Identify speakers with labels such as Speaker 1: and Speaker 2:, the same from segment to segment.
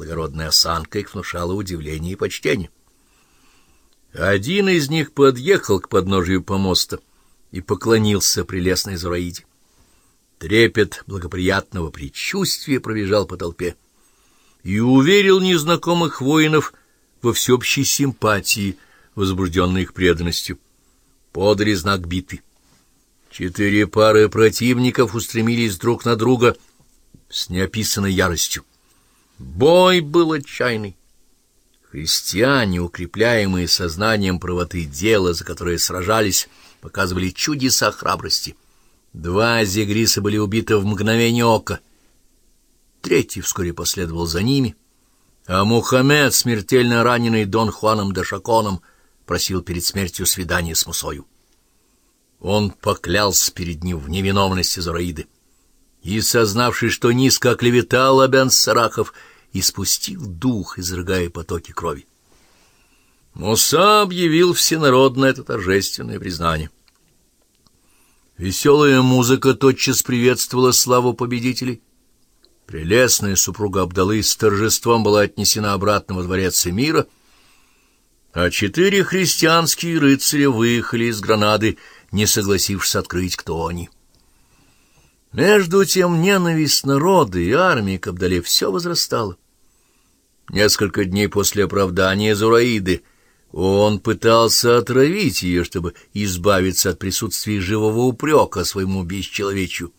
Speaker 1: благородная осанка их внушала удивление и почтение. Один из них подъехал к подножию помоста и поклонился прелестной Зураиде. Трепет благоприятного предчувствия пробежал по толпе и уверил незнакомых воинов во всеобщей симпатии, возбужденной их преданностью. Подали знак биты. Четыре пары противников устремились друг на друга с неописанной яростью. Бой был отчаянный. Христиане, укрепляемые сознанием правоты дела, за которое сражались, показывали чудеса храбрости. Два зигриса были убиты в мгновение ока. Третий вскоре последовал за ними, а Мухаммед, смертельно раненый Дон Хуаном Дашаконом, просил перед смертью свидания с Мусою. Он поклялся перед ним в невиновности Зураиды и, сознавшись, что низко оклеветал Абян Сарахов, испустил дух, изрыгая потоки крови. Муса объявил всенародное это торжественное признание. Веселая музыка тотчас приветствовала славу победителей. Прелестная супруга Абдалы с торжеством была отнесена обратно во дворец мира, а четыре христианские рыцаря выехали из Гранады, не согласившись открыть, кто они. Между тем ненависть народа и армии к Абдале все возрастала. Несколько дней после оправдания Зураиды он пытался отравить ее, чтобы избавиться от присутствия живого упрека своему бесчеловечью.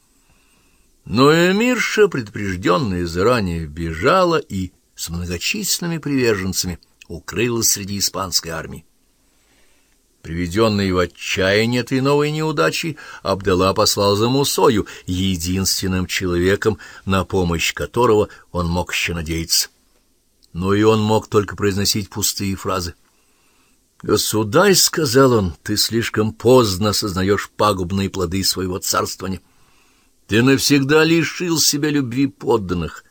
Speaker 1: Но Эмирша, предупрежденная заранее, бежала и с многочисленными приверженцами укрылась среди испанской армии. Приведенный в отчаяние этой новой неудачи, Абдалла послал за Мусою, единственным человеком, на помощь которого он мог еще надеяться. Но и он мог только произносить пустые фразы. «Государь», — сказал он, — «ты слишком поздно сознаешь пагубные плоды своего царствования. Ты навсегда лишил себя любви подданных.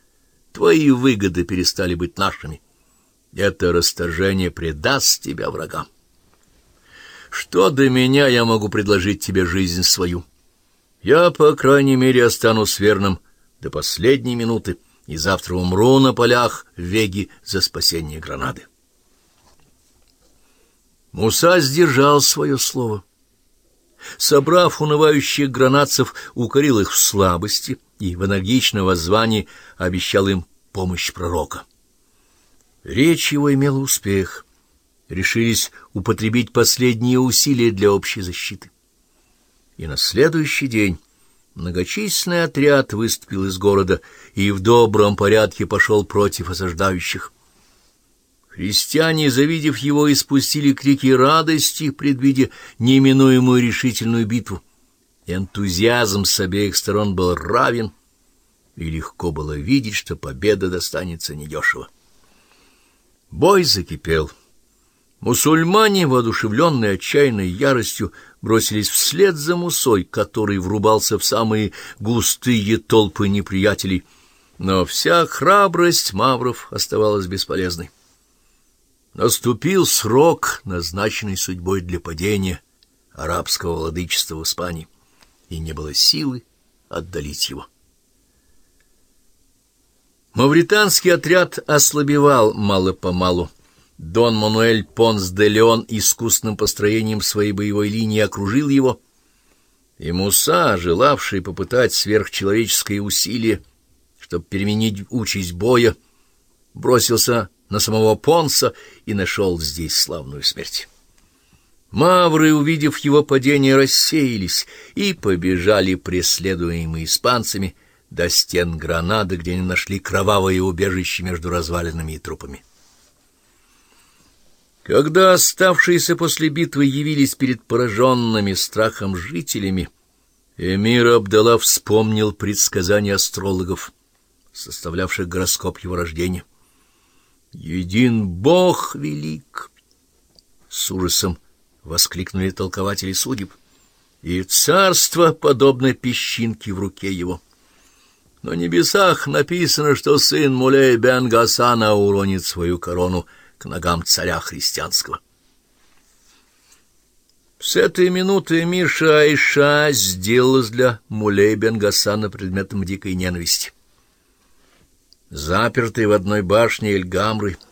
Speaker 1: Твои выгоды перестали быть нашими. Это расторжение предаст тебя врагам». Что до меня, я могу предложить тебе жизнь свою. Я, по крайней мере, останусь верным до последней минуты и завтра умру на полях в Веге за спасение Гранады. Муса сдержал свое слово. Собрав унывающих гранадцев, укорил их в слабости и в энергичном воззвании обещал им помощь пророка. Речь его имела успех — решились употребить последние усилия для общей защиты. И на следующий день многочисленный отряд выступил из города и в добром порядке пошел против осаждающих. Христиане, завидев его, испустили крики радости, предвидя неминуемую решительную битву. Энтузиазм с обеих сторон был равен, и легко было видеть, что победа достанется недешево. Бой закипел. Мусульмане, воодушевленные отчаянной яростью, бросились вслед за Мусой, который врубался в самые густые толпы неприятелей, но вся храбрость мавров оставалась бесполезной. Наступил срок, назначенный судьбой для падения арабского владычества в Испании, и не было силы отдалить его. Мавританский отряд ослабевал мало-помалу. Дон Мануэль Понс де Леон искусным построением своей боевой линии окружил его, и Муса, желавший попытать сверхчеловеческое усилие, чтобы переменить участь боя, бросился на самого Понса и нашел здесь славную смерть. Мавры, увидев его падение, рассеялись и побежали, преследуемые испанцами, до стен Гранады, где они нашли кровавое убежище между развалинами и трупами. Когда оставшиеся после битвы явились перед пораженными страхом жителями, эмир Абдалла вспомнил предсказания астрологов, составлявших гороскоп его рождения. «Един Бог велик!» С ужасом воскликнули толкователи судеб. «И царство подобно песчинке в руке его». На небесах написано, что сын Мулей бен Гасана уронит свою корону — к ногам царя христианского. С этой минуты Миша Айша сделалась для Мулей бен Гасана предметом дикой ненависти. запертые в одной башне Эльгамры —